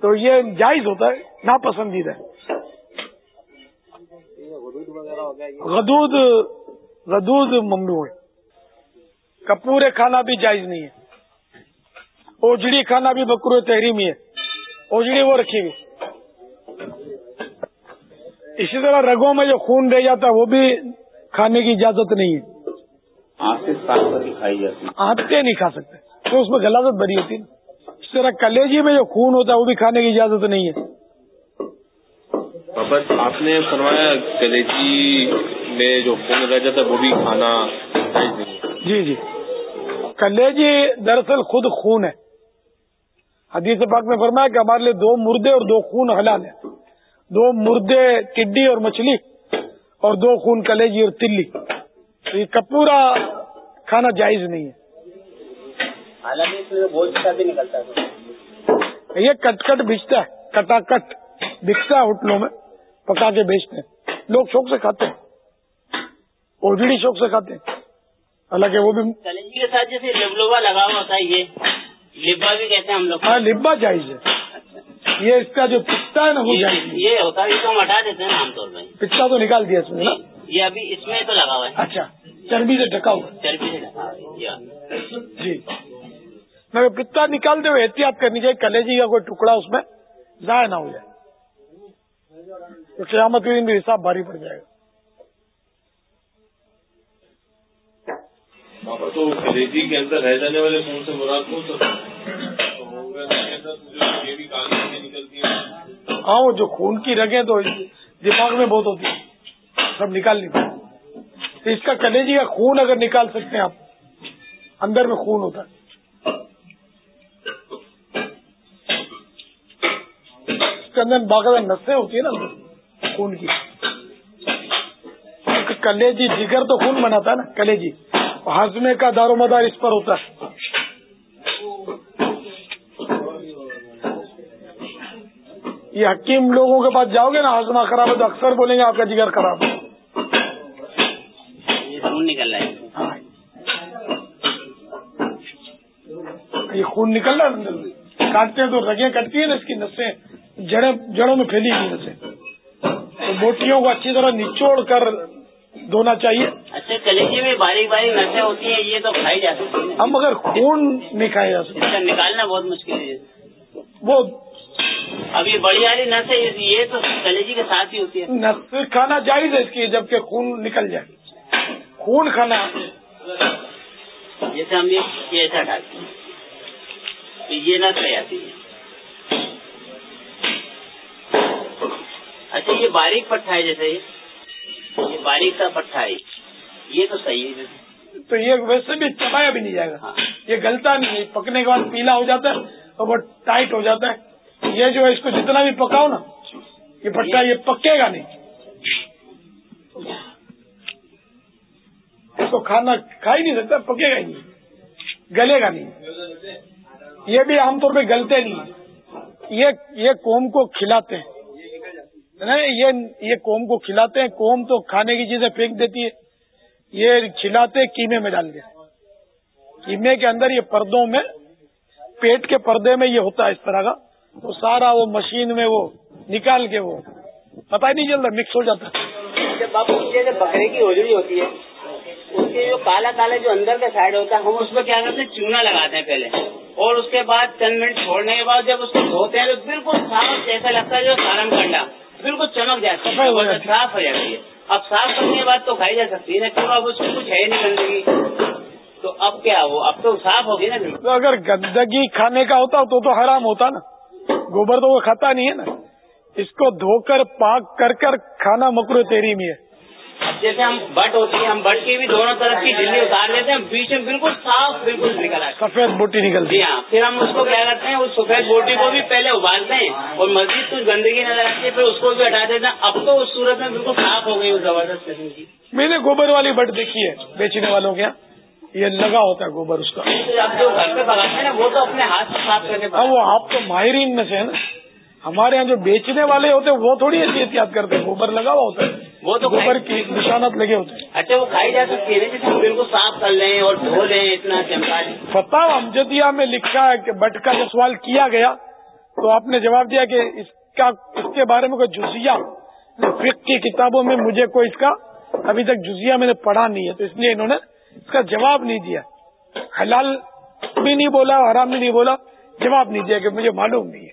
تو یہ جائز ہوتا ہے، ناپسندیدہ۔ غدود غدود ممنوع ہے۔ کپورے کھانا بھی جائز نہیں ہے۔ اوجڑی کھانا بھی بکرو تحریمی ہے۔ اوجڑی وہ رکھی ہوئی۔ اسی طرح رگوں میں جو خون رہ جاتا ہے، وہ بھی کھانے کی اجازت نہیں ہے۔ کھائی جاتی آنتے نہیں کھا سکتے۔ تو اس میں غلازت بری ہوتی ہے۔ اس طرح کلیجی میں جو خون ہوتا ہے وہ بھی کھانے کی اجازت نہیں ہے۔ بس آپ نے فرمایا کلیجی میں جو خون رہ جاتا ہے وہ بھی کھانا ہے۔ جی جی۔ کلیجی دراصل خود خون ہے۔ حدیث پاک میں فرمایا کہ ہمارے لیے دو مردے اور دو خون حلال ہیں۔ دو مردے ٹڈی اور مچھلی اور دو خون کلیجی اور تلی۔ یہ کپورا کھانا جائز نہیں ہے۔ حالانکہ نکلتا ہے۔ یہ کٹ کٹ بیچتا ہے کٹا کٹ بکتا ہے ہوٹلوں میں پکا کے بیچتے ہیں۔ لوگ شوق سے کھاتے ہیں۔ اوجڑی شوق سے کھاتے ہیں۔ حالانکہ وہ بھی کلیجی کے ساتھ جیسے لبلوبا لگا ہوا ہوتا ہے یہ لبا بھی کہتے ہیں ہم لوگ۔ ہاں لبا جائز ہے۔ یہ اس کا جو پتا ہے نا وہ جائز یہ ہوتا ہے ہم ہٹا دیتے ہیں عام طور پہ پتا تو نکال دیا اس میں یہ ابھی اس میں تو لگا ہوا ہے۔ اچھا۔ چربی سے ڈھکا ہوا۔ چربی سے ڈھکا جی۔ مگر پتا نکالتے ہوئے احتیاط کرنی چاہیے کلیجی کا کوئی ٹکڑا اس میں ضائع نہ ہو جائے۔ تو قیامت کے دن بھی حساب بھاری پڑ جائے گا۔ تو کلیجی کے اندر رہ جانے والے خون سے مراد کون سا ہیں۔ ہاں وہ جو خون کی رگیں تو دماغ میں بہت ہوتی ہیں سب نکال لی تو اس کا کلیجی کا خون اگر نکال سکتے ہیں آپ، اندر میں خون ہوتا ہے۔ اس کے اندر باقاعدہ نسیں ہوتی ہیں نا خون کی۔ کلیجی جگر تو خون بناتا ہے نا کلیجی ہاضمے کا دار و مدار اس پر ہوتا ہے۔ یہ حکیم لوگوں کے پاس جاؤ گے نا، ہاضمہ خراب ہے تو اکثر بولیں گے، آپ کا جگر خراب ہے۔ خون نکل رہا ہے اندر سے کاٹتے ہیں تو رگیں کٹتی ہیں نا اس کی نسیں جڑیں جڑوں میں پھیلی ہوئی نسیں۔ تو بوٹیوں کو اچھی طرح نچوڑ کر دھونا چاہیے۔ اچھا کلیجی میں باریک باریک نسیں ہوتی ہیں یہ تو کھائی جا سکتی ہیں۔ ہم اگر خون نہیں کھایا جا اس کا نکالنا بہت مشکل ہے۔ سکتے وہ اب یہ بڑی والی نسیں یہ تو کلیجی کے ساتھ ہی ہوتی ہے۔ نس کھانا جائز ہے اس کی جبکہ خون نکل جائے۔ خون کھانا۔ جیسے ہم یہ ایسا ڈالتے یہ جاتی ہے۔ اچھا یہ باریک پٹھا ہے جیسے یہ یہ باریک سا پٹھا ہے۔ یہ تو صحیح ہے۔ تو یہ ویسے بھی چبایا بھی نہیں جائے گا۔ یہ گلتا نہیں ہے۔ پکنے کے بعد پیلا ہو جاتا ہے اور وہ ٹائٹ ہو جاتا ہے۔ یہ جو ہے اس کو جتنا بھی پکاؤ نا یہ پٹا یہ پکے گا نہیں۔ اس کو کھانا کھا ہی نہیں سکتا پکے گا ہی نہیں۔ گلے گا نہیں۔ یہ بھی عام طور پہ گلتے نہیں یہ یہ کوم کو کھلاتے ہیں۔ یہ یہ کوم کو کھلاتے ہیں۔ کوم تو کھانے کی چیزیں پھینک دیتی ہے۔ یہ کھلاتے کیمے میں ڈال کے کیمے کے اندر یہ پردوں میں، پیٹ کے پردے میں یہ ہوتا ہے اس طرح کا۔ تو سارا وہ مشین میں وہ نکال کے وہ، پتہ ہی نہیں چلتا مکس ہو جاتا۔ ہے جب آپ بکرے کی ہوجڑی ہوتی ہے، اس کے جو کالا کالا جو اندر کا سائڈ ہوتا ہے، ہم اس میں کیا کرتے ہیں؟ چونا لگاتے ہیں پہلے۔ اور اس کے بعد چند منٹ چھوڑنے کے بعد جب اس کو دھوتے ہیں تو بالکل صاف جیسا لگتا ہے جو سالم کنڈا بالکل چمک جاتا ہے صاف ہو جاتی ہے۔ اب صاف کرنے کے بعد تو کھائی جا سکتی ہے کیوں اب اس میں کچھ ہے نہیں گندگی۔ تو اب کیا وہ اب تو صاف ہوگی نا تو اگر گندگی کھانے کا ہوتا تو تو حرام ہوتا نا۔ گوبر تو وہ کھاتا نہیں ہے نا۔ اس کو دھو کر پاک کر کر کھانا مکرو تیری میں ہے۔ جیسے ہم بٹ ہوتی ہے ہم بٹ کی بھی دونوں طرف کی ڈلی اتار لیتے ہیں بیچ میں بالکل صاف بالکل نکل ہے۔ سفید بوٹی نکلتی جی ہاں پھر ہم اس کو کیا کرتے ہیں اس سفید بوٹی کو بھی پہلے ابالتے ہیں اور مزید کچھ گندگی نظر آتی ہے پھر اس کو بھی ہٹا دیتے ہیں۔ اب تو اس صورت میں بالکل صاف ہو گئی وہ زبردست قسم کی۔ میں نے گوبر والی بٹ دیکھی ہے بیچنے والوں کے یہ لگا ہوتا ہے گوبر اس کا۔ اب جو گھر پہ پکاتے ہیں نا وہ تو اپنے ہاتھ سے صاف کرنے ہاں وہ آپ تو ماہرین میں سے ہیں نا۔ ہمارے یہاں جو بیچنے والے ہوتے ہیں وہ تھوڑی ایسی احتیاط کرتے ہیں۔ گوبر لگا ہوا ہوتا ہے۔ وہ تو گوبر کی نشانات لگے ہوتے ہیں۔ اچھا وہ کھائی جا سکتی ہے بالکل صاف کر لیں اور دھو لیں اتنا چمکا لیں۔ فتح امجدیہ میں لکھا ہے کہ بٹ کا جو سوال کیا گیا تو آپ نے جواب دیا کہ اس کا اس کے بارے میں کوئی جزیہ فقہ کی کتابوں میں مجھے کوئی اس کا ابھی تک جزیہ میں نے پڑھا نہیں ہے تو اس لیے انہوں نے اس کا جواب نہیں دیا۔ حلال بھی نہیں بولا حرام بھی نہیں بولا جواب نہیں دیا کہ مجھے معلوم نہیں ہے۔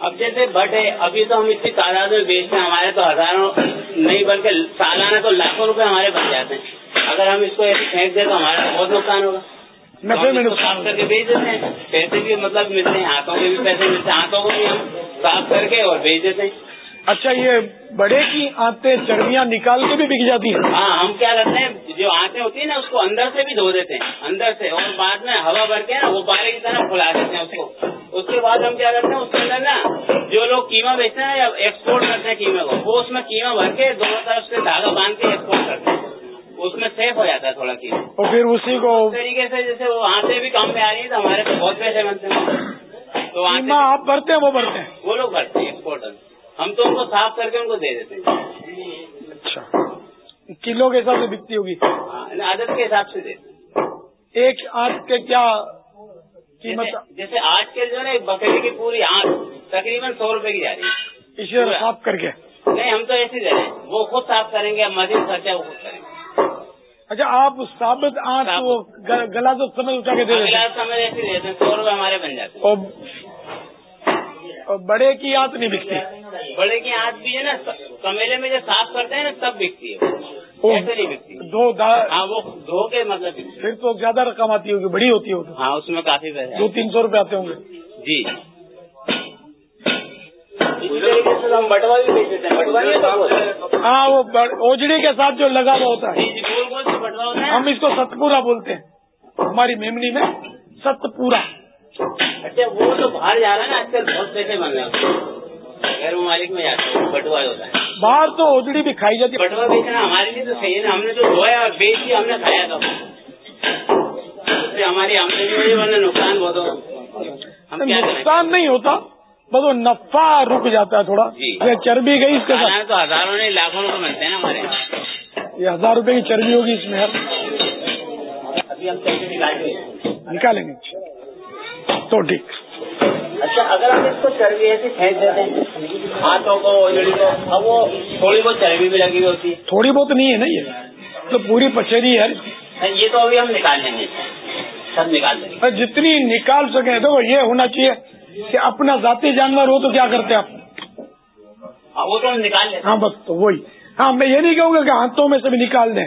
اب جیسے بٹ ہے ابھی تو ہم اتنی تعداد میں بیچتے ہیں ہمارے تو ہزاروں نہیں بلکہ سالانہ تو لاکھوں روپے ہمارے بن جاتے ہیں۔ اگر ہم اس کو پھینک دیں تو ہمارا بہت نقصان ہوگا۔ نفے میں صاف کر کے بیچ دیتے ہیں۔ پیسے بھی مطلب ملتے ہیں ہاتھوں کے بھی پیسے ملتے ہیں ہاتھوں کو بھی ہم صاف کر کے اور بیچ دیتے ہیں۔ اچھا یہ بڑے کی آتے چربیاں نکال کے بھی بک جاتی ہیں۔ ہاں ہم کیا کرتے ہیں جو آتے ہوتی ہیں نا اس کو اندر سے بھی دھو دیتے ہیں۔ اندر سے اور بعد میں ہوا بھر کے نا وہ بارے کی طرح کھلا دیتے ہیں اس کو۔ اس کے بعد ہم کیا کرتے ہیں اس کے اندر نا جو لوگ قیمہ بیچتے ہیں یا ایکسپورٹ کرتے ہیں قیمے کو وہ اس میں قیمہ بھر کے دونوں طرف سے دھاگا باندھ کے ایکسپورٹ کرتے ہیں۔ اس میں سیف ہو جاتا ہے تھوڑا قیمہ اور پھر اسی کو طریقے سے جیسے وہ سے بھی کام پہ آ رہی ہے تو ہمارے تو بہت پیسے بنتے ہیں۔ تو آپ بھرتے ہیں وہ بھرتے ہیں۔ وہ لوگ بھرتے ہیں ایکسپورٹر ہم تو ان کو صاف کر کے ان کو دے دیتے ہیں۔ اچھا۔ کلو کے حساب سے بکتی ہوگی؟ ہاں، عادت کے حساب سے دیتے ایک آنکھ کے کیا قیمت؟ جیسے آج کے جو ہے نا بکری کی پوری آنکھ تقریباً سو روپے کی جا رہی ہے۔ اسے صاف کر کے۔ نہیں ہم تو ایسے دے رہے ہیں۔ وہ خود صاف کریں گے مزید خرچہ وہ خود کریں گے۔ اچھا آپ ثابت آنکھ وہ گلا تو سمجھ اٹھا کے دے اگلا ہیں۔ سمجھ ایسے دیتے ہیں سو روپے ہمارے بن جاتے ہیں۔ اور بڑے کی آنکھ نہیں بکتی۔ بڑے کی آنکھ بھی ہے نا کمیلے میں جو صاف کرتے ہیں نا تب بکتی ہے۔ ایسے نہیں بکتی۔ دو ہاں وہ دھو کے مطلب۔ پھر تو زیادہ رقم آتی ہوگی بڑی ہوتی ہوگی۔ ہاں اس میں کافی پیسے دو۔ تین سو روپے آتے ہوں گے۔ جی۔ ہم بٹوا بھی بیچ دیتے ہیں۔ بٹوا نہیں ہوتا گول ہاں وہ اوجڑی کے ساتھ جو لگا ہوا ہوتا ہے۔ جی بٹوا ہوتا ہے۔ ہم اس کو ستپورا بولتے ہیں۔ ہماری میمنی میں ستپورا۔ اچھا وہ تو باہر جا رہا ہے نا آج کل بہت پیسے بن رہے ہیں۔ غیر ممالک میں جاتے ہیں بٹوا ہوتا ہے۔ باہر تو اوجڑی بھی کھائی جاتی ہے۔ بٹوا بیچنا ہمارے لیے تو صحیح ہے نا ہم نے جو دھویا اور بیچ دیا ہم نے کھایا تھا اس سے ہماری آمدنی میں ورنہ نقصان بہت نقصان نہیں ہوتا بس وہ نفع رک جاتا ہے تھوڑا۔ جی۔ یہ چربی گئی اس کے ساتھ۔ تو ہزاروں نہیں لاکھوں روپے ملتے ہیں نا ہمارے یہ ہزار روپے کی چربی ہوگی اس میں۔ ابھی ہم نکالیں گے۔ تو ٹھیک۔ اچھا اگر ہم اس کو چربی ایسی پھینک دیتے ہیں ہاتھوں کو اجڑی کو اب وہ تھوڑی بہت چربی بھی لگی ہوئی ہوتی تھوڑی بہت نہیں ہے نا یہ؟ تو پوری پچیری ہے۔ ہے یہ تو ابھی ہم نکال لیں گے۔ سب نکال دیں گے۔ جتنی نکال سکیں دیکھو یہ ہونا چاہیے کہ اپنا ذاتی جانور ہو تو کیا کرتے آپ؟ ہاں، وہ تو ہم نکال ہیں۔ ہاں بس تو وہی۔ ہاں میں یہ نہیں کہوں گا کہ ہاتھوں میں سے بھی نکال دیں۔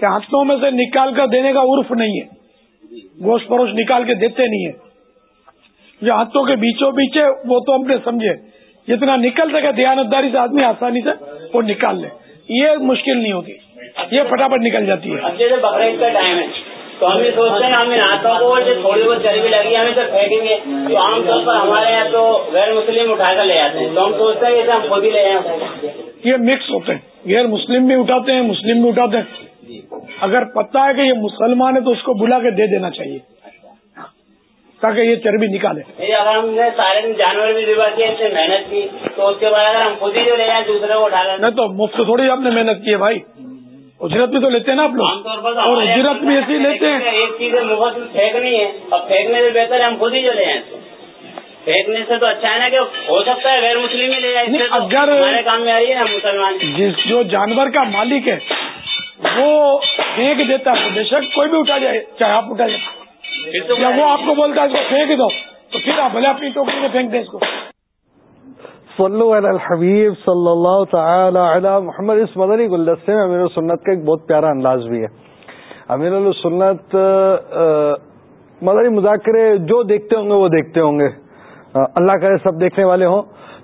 کہ ہاتھوں میں سے نکال کر دینے کا عرف نہیں ہے۔ گوشت پروش نکال کے دیتے نہیں ہے جو ہاتھوں کے بیچوں بیچے وہ تو ہم نے سمجھے۔ جتنا نکل سکے دیانتداری سے آدمی آسانی سے وہ نکال لے۔ یہ مشکل نہیں ہوتی۔ یہ فٹافٹ نکل جاتی ہے۔ اب جیسے بقرعید کا ٹائم ہے۔ تو ہم یہ سوچتے ہیں ہم ان ہاتھوں کو جو تھوڑی بہت چربی لگی ہے ہمیں تو پھینکیں گے۔ تو عام طور پر ہمارے یہاں تو غیر مسلم اٹھا کر لے جاتے ہیں۔ تو ہم سوچتے ہیں کہ ہم خود ہی لے کر یہ مکس ہوتے ہیں۔ غیر مسلم بھی اٹھاتے ہیں مسلم بھی اٹھاتے ہیں۔ اگر پتہ ہے کہ یہ مسلمان ہے تو اس کو بلا کے دے دینا چاہیے۔ تاکہ یہ چربی نکالے۔ اگر ہم نے سارے دن جانور بھی ذبح کیے اتنے محنت کی۔ تو اس کے بعد اگر ہم خود ہی جو لے جائیں دوسرے کو اٹھا نہیں تو مفت تھوڑی آپ نے محنت کی ہے بھائی۔ اجرت بھی تو لیتے ہیں نا آپ لوگ۔ اور اجرت بھی ایسے ہی لیتے ہیں۔ ایک چیز ہے مفت پھینکنی ہے۔ اور پھینکنے سے بہتر ہے ہم خود ہی جو لے جائیں اس۔ پھینکنے سے تو اچھا ہے نا کہ ہو سکتا ہے غیر مسلم ہی لے اس سے تو اگر- ہمارے کام میں آ رہی ہے نا مسلمان۔ جس جو جانور کا مالک ہے وہ پھینک دیتا ہے بے شک کوئی بھی اٹھا جائے چاہے آپ اٹھا جائے۔ یا وہ آپ کو بولتا ہے اس کو پھینک دو تو پھر آپ بھلے اپنی ٹوکری میں پھینک دیں اس کو۔ صلو علی الحبیب صلی اللہ تعالی علی محمد۔ اس مدنی گلدستے میں امیر السنت کا ایک بہت پیارا انداز بھی ہے۔ امیر السنت مدنی مذاکرے جو دیکھتے ہوں گے وہ دیکھتے ہوں گے۔ اللہ کرے سب دیکھنے والے ہوں۔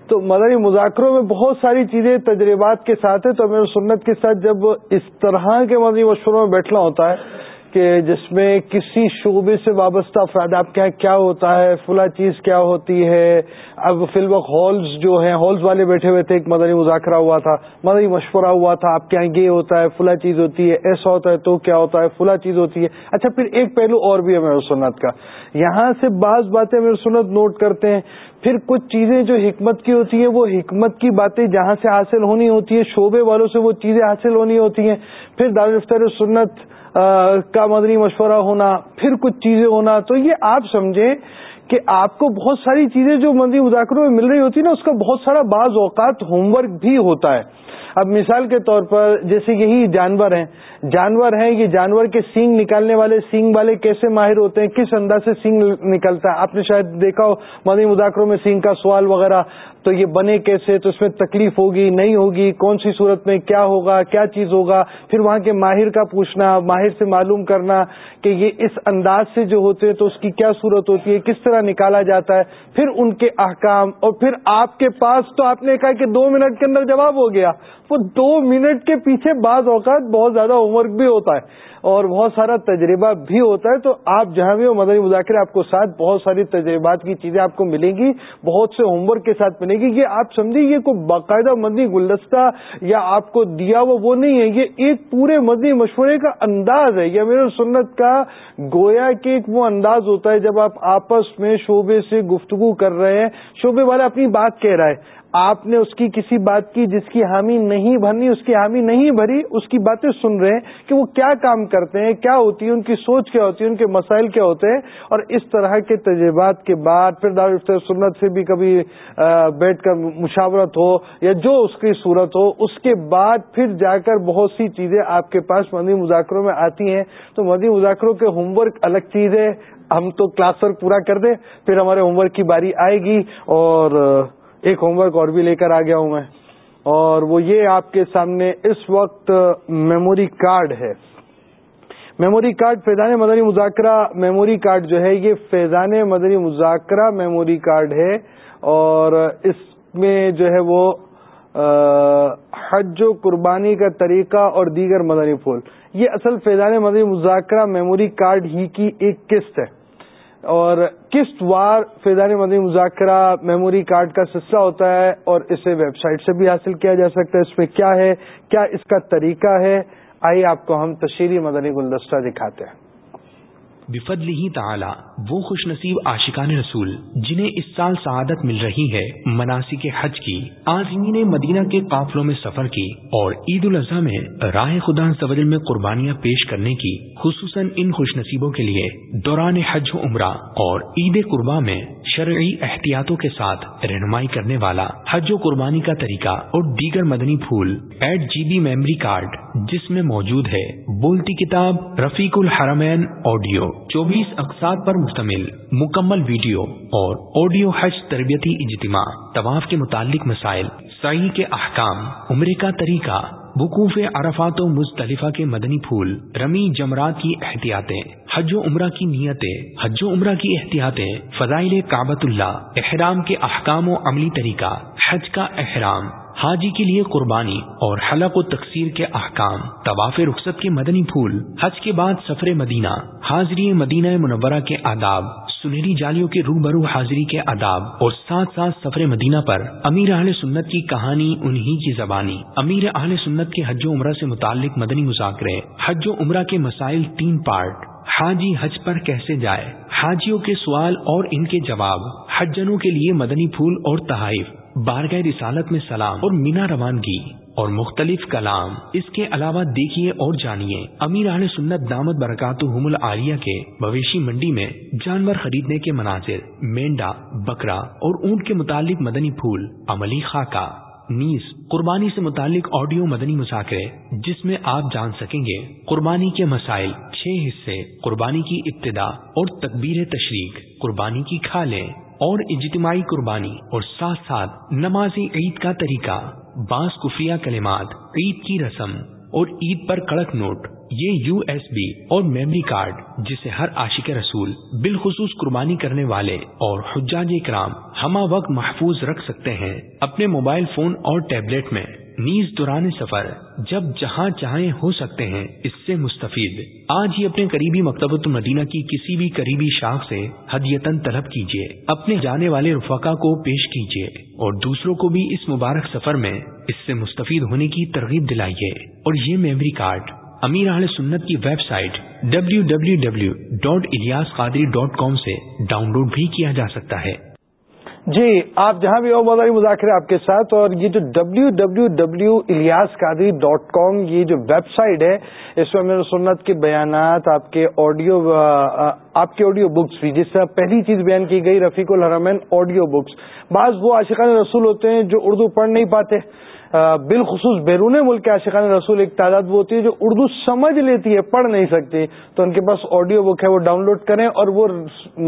تو مدنی مذاکروں میں بہت ساری چیزیں تجربات کے ساتھ ہے تو امیر السنت کے ساتھ جب اس طرح کے مدنی مشوروں میں بیٹھنا ہوتا ہے کہ جس میں کسی شعبے سے وابستہ افراد، آپ کے یہاں کیا ہوتا ہے، فلاں چیز کیا ہوتی ہے؟ اب فی الوقت ہالز جو ہیں ہالز والے بیٹھے ہوئے تھے، ایک مدنی مذاکرہ ہوا تھا، مدنی مشورہ ہوا تھا، آپ کے یہاں یہ ہوتا ہے، فلاں چیز ہوتی ہے، ایسا ہوتا ہے تو کیا ہوتا ہے، فلاں چیز ہوتی ہے۔ اچھا پھر ایک پہلو اور بھی ہے میرے سنت کا۔ یہاں سے بعض باتیں میرے سنت نوٹ کرتے ہیں۔ پھر کچھ چیزیں جو حکمت کی ہوتی ہیں، وہ حکمت کی باتیں جہاں سے حاصل ہونی ہوتی ہے شعبے والوں سے وہ چیزیں حاصل ہونی ہوتی ہیں۔ پھر دارالفطر سنت کا مدنی مشورہ ہونا، پھر کچھ چیزیں ہونا۔ تو یہ آپ سمجھیں کہ آپ کو بہت ساری چیزیں جو مدنی مذاکروں میں مل رہی ہوتی ہیں نا، اس کا بہت سارا بعض اوقات ہوم ورک بھی ہوتا ہے۔ اب مثال کے طور پر جیسے یہی جانور ہیں۔ جانور ہیں، یہ جانور کے سینگ نکالنے والے سینگ والے کیسے ماہر ہوتے ہیں؟ کس انداز سے سینگ نکلتا ہے؟ آپ نے شاید دیکھا ہو مدنی مذاکروں میں سینگ کا سوال وغیرہ۔ تو یہ بنے کیسے؟ تو اس میں تکلیف ہوگی، نہیں ہوگی؟ کون سی صورت میں کیا ہوگا؟ کیا چیز ہوگا؟ پھر وہاں کے ماہر کا پوچھنا، ماہر سے معلوم کرنا کہ یہ اس انداز سے جو ہوتے ہیں تو اس کی کیا صورت ہوتی ہے؟ کس طرح نکالا جاتا ہے؟ پھر ان کے احکام اور پھر آپ کے پاس تو آپ نے کہا کہ دو منٹ کے اندر جواب ہو گیا۔ وہ دو منٹ کے پیچھے بعض اوقات بہت زیادہ ہوم ورک بھی ہوتا ہے اور بہت سارا تجربہ بھی ہوتا ہے، تو آپ جہاں بھی ہو، مدنی مذاکرے آپ کو ساتھ بہت ساری تجربات کی چیزیں آپ کو ملیں گی، بہت سے ہوم ورک کے ساتھ ملے گی یہ آپ سمجھیں یہ کوئی باقاعدہ مدنی گلدستہ یا آپ کو دیا ہوا وہ نہیں ہے، یہ ایک پورے مدنی مشورے کا انداز ہے یہ میرے سنت کا گویا کہ ایک وہ انداز ہوتا ہے جب آپ آپس میں شعبے سے گفتگو کر رہے ہیں، شعبے والا اپنی بات کہہ رہا ہے آپ نے اس کی کسی بات کی جس کی حامی نہیں بھرنی، اس کی حامی نہیں بھری، اس کی باتیں سن رہے ہیں کہ وہ کیا کام کرتے ہیں، کیا ہوتی ہے ان کی سوچ کیا ہوتی ہے ان کے مسائل کیا ہوتے ہیں، اور اس طرح کے تجربات کے بعد پھر دارالفتر سنت سے بھی کبھی بیٹھ کر مشاورت ہو یا جو اس کی صورت ہو، اس کے بعد پھر جا کر بہت سی چیزیں آپ کے پاس مدنی مذاکروں میں آتی ہیں۔ تو مدنی مذاکروں کے ہوم ورک الگ چیز ہے۔ ہم تو کلاس ورک پورا کر دیں، پھر ہمارے ہوم ورک کی باری آئے گی اور ایک ہوم ورک اور بھی لے کر آ گیا ہوں میں۔ اور وہ یہ آپ کے سامنے اس وقت میموری کارڈ ہے۔ میموری کارڈ فیضان مدنی مذاکرہ میموری کارڈ جو ہے، یہ فیضان مدنی مذاکرہ میموری کارڈ ہے۔ اور اس میں جو ہے وہ حج و قربانی کا طریقہ اور دیگر مدنی پھول۔ یہ اصل فیضان مدنی مذاکرہ میموری کارڈ ہی کی ایک قسط ہے۔ اور قسط وار فیضان مدنی مذاکرہ میموری کارڈ کا سلسلہ ہوتا ہے اور اسے ویب سائٹ سے بھی حاصل کیا جا سکتا ہے، اس میں کیا ہے، کیا اس کا طریقہ ہے؟ آئیے آپ کو ہم تشہیری مدنی گلدستہ دکھاتے ہیں۔ بفضل ہی تعالی، وہ خوش نصیب عاشقان رسول، جنہیں اس سال سعادت مل رہی ہے مناسب حج کی، آزمین مدینہ کے قافلوں میں سفر کی اور عید الاضحیٰ میں راہ خدا سوجل میں قربانیاں پیش کرنے کی، خصوصاً ان خوش نصیبوں کے لیے دوران حج و عمرہ اور عید قربا میں شرعی احتیاطوں کے ساتھ رہنمائی کرنے والا حج و قربانی کا طریقہ اور دیگر مدنی پھول، eight G B memory card, جس میں موجود ہے، بولتی کتاب رفیق الحرمین آڈیو۔ چوبیس اقساط پر مشتمل مکمل ویڈیو اور آڈیو حج تربیتی اجتماع طواف کے متعلق مسائل، صحیح کے احکام، عمرے کا طریقہ، وقوف عرفات و مصطلفہ کے مدنی پھول، رمی جمرات کی احتیاطیں، حج و عمرہ کی نیتیں، حج و عمرہ کی احتیاطیں، فضائل کابت اللہ، احرام کے احکام و عملی طریقہ، حج کا احرام حاجی کے لیے قربانی اور حلق و تقسیر کے احکام، طواف رخصت کے مدنی پھول، حج کے بعد سفر مدینہ، حاضری مدینہ منورہ کے آداب، سنہری جالیوں کے روبرو حاضری کے آداب اور ساتھ ساتھ سفر مدینہ پر امیر اہل سنت کی کہانی انہی کی زبانی۔ امیر اہل سنت کے حج و عمرہ سے متعلق مدنی مذاکرے، حج و عمرہ کے مسائل تین پارٹ۔ حاجی حج پر کیسے جائے؟ حاجیوں کے سوال اور ان کے جواب۔ حجنوں کے لیے مدنی پھول اور تحائف۔ بارگاہ رسالت میں سلام اور مینا روانگی اور مختلف کلام۔ اس کے علاوہ دیکھیے اور جانیے۔ امیر اہل سنت دامت برکات العالیہ کے مویشی منڈی میں جانور خریدنے کے مناظر۔ مینڈا، بکرا اور اونٹ کے متعلق مدنی پھول۔ عملی خاکہ۔ نیز، قربانی سے متعلق آڈیو مدنی مذاکرے۔ جس میں آپ جان سکیں گے قربانی کے مسائل۔ چھ حصے۔ قربانی کی ابتدا اور تکبیر تشریق۔ قربانی کی کھالیں۔ اور اجتماعی قربانی اور ساتھ ساتھ نماز عید کا طریقہ، بعض خفیہ کلمات، عید کی رسم اور عید پر کڑک نوٹ، یہ یو ایس بی اور میموری کارڈ جسے ہر عاشق رسول بالخصوص قربانی کرنے والے اور حجاج کرام ہما وقت محفوظ رکھ سکتے ہیں اپنے موبائل فون اور ٹیبلٹ میں۔ نیز دوران سفر جب جہاں چاہیں ہو سکتے ہیں، اس سے مستفید۔ آج ہی اپنے قریبی مکتبۃ مدینہ کی کسی بھی قریبی شاخ سے حدیتن طلب کیجیے اپنے جانے والے رفقا کو پیش کیجیے اور دوسروں کو بھی اس مبارک سفر میں اس سے مستفید ہونے کی ترغیب دلائیے۔ اور یہ میموری کارڈ امیر اہل سنت کی website W W W dot Ilyas Qadri dot com سے ڈاؤن لوڈ بھی کیا جا سکتا ہے۔ جی آپ جہاں بھی ہو مداری مذاکرے آپ کے ساتھ اور یہ جو W W W Ilyas Qadri dot com یہ جو ویب سائٹ ہے، اس میں میرے سنت کے بیانات، آپ کے آڈیو آپ کے آڈیو بکس بھی، جس سے پہلی چیز بیان کی گئی، رفیق الحرمین آڈیو بکس بعض وہ عاشقان رسول ہوتے ہیں جو اردو پڑھ نہیں پاتے۔ بالخصوص بیرون ملک کے عاشقان رسول، ایک تعداد وہ ہوتی ہے جو اردو سمجھ لیتی ہے، پڑھ نہیں سکتی، تو ان کے پاس آڈیو بک ہے، وہ ڈاؤن لوڈ کریں اور وہ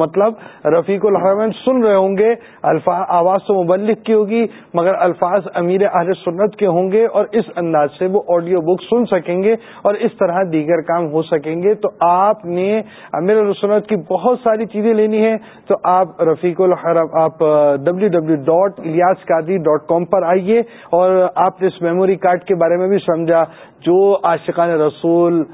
مطلب رفیق الحرمین سن رہے ہوں گے، الفاظ، آواز تو مبلک کی ہوگی، مگر الفاظ امیر اہل سنت کے ہوں گے اور اس انداز سے وہ آڈیو بک سن سکیں گے اور اس طرح دیگر کام ہو سکیں گے۔ تو آپ نے امیر السنت کی بہت ساری چیزیں لینی ہے تو آپ رفیق الحرم، آپ W W dot Ilyas Qadri dot com پر آئیے اور آپ نے اس میموری کارڈ کے بارے میں بھی سمجھا، جو عاشقان رسول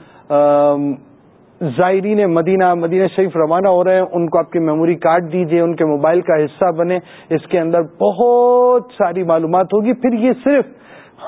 زائرین مدینہ مدینہ شریف روانہ ہو رہے ہیں، ان کو آپ کے میموری کارڈ دیجیے ان کے موبائل کا حصہ بنے، اس کے اندر بہت ساری معلومات ہوگی۔ پھر یہ صرف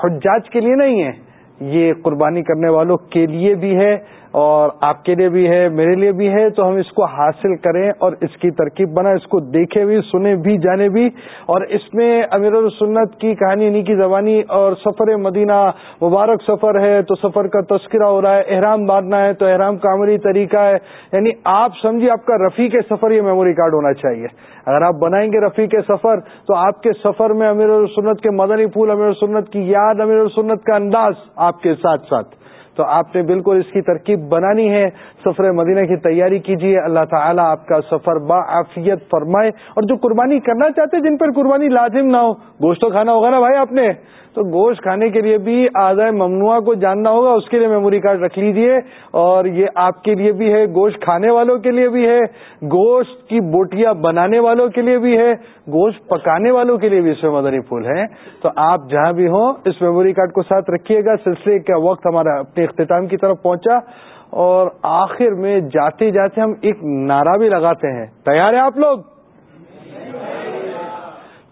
حجاج کے لیے نہیں ہے، یہ قربانی کرنے والوں کے لیے بھی ہے۔ اور آپ کے لیے بھی ہے، میرے لیے بھی ہے، تو ہم اس کو حاصل کریں اور اس کی ترکیب بنا اس کو دیکھے بھی سنے بھی جانے بھی۔ اور اس میں امیر السنت کی کہانی انہیں کی زبانی اور سفر مدینہ مبارک سفر ہے، تو سفر کا تذکرہ ہو رہا ہے، احرام باندھنا ہے، تو احرام کا عملی طریقہ ہے۔ یعنی آپ سمجھیے، آپ کا رفیق سفر یہ میموری کارڈ ہونا چاہیے۔ اگر آپ بنائیں گے رفیق سفر، تو آپ کے سفر میں امیر السنت کے مدنی پھول امیر السنت کی یاد، امیر السنت کا انداز آپ کے ساتھ ساتھ۔ تو آپ نے بالکل اس کی ترکیب بنانی ہے۔ سفر مدینہ کی تیاری کیجیے اللہ تعالیٰ آپ کا سفر باعفیت فرمائے۔ اور جو قربانی کرنا چاہتے جن پر قربانی لازم نہ ہو، گوشت کھانا ہوگا نا بھائی آپ نے۔ تو گوشت کھانے کے لیے بھی آزائے ممنوع کو جاننا ہوگا، اس کے لیے میموری کارڈ رکھ لیجیے، اور یہ آپ کے لیے بھی ہے، گوشت کھانے والوں کے لیے بھی ہے، گوشت کی بوٹیاں بنانے والوں کے لیے بھی ہے، گوشت پکانے والوں کے لیے بھی اس میں مدنی پھول ہے تو آپ جہاں بھی ہوں، اس میموری کارڈ کو ساتھ رکھیے گا، سلسلے کا وقت ہمارا اپنے اختتام کی طرف پہنچا، اور آخر میں جاتے جاتے ہم ایک نعرہ بھی لگاتے ہیں۔ تیار ہیں آپ لوگ؟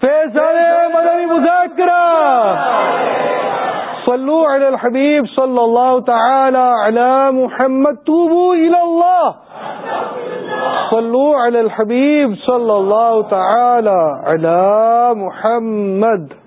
فیصل مدنی مذاکرہ۔ صلو علی الحبیب صلی اللہ تعالی علی محمد، توبو الی اللہ۔ صلو علی الحبیب صلی اللہ تعالی علی محمد۔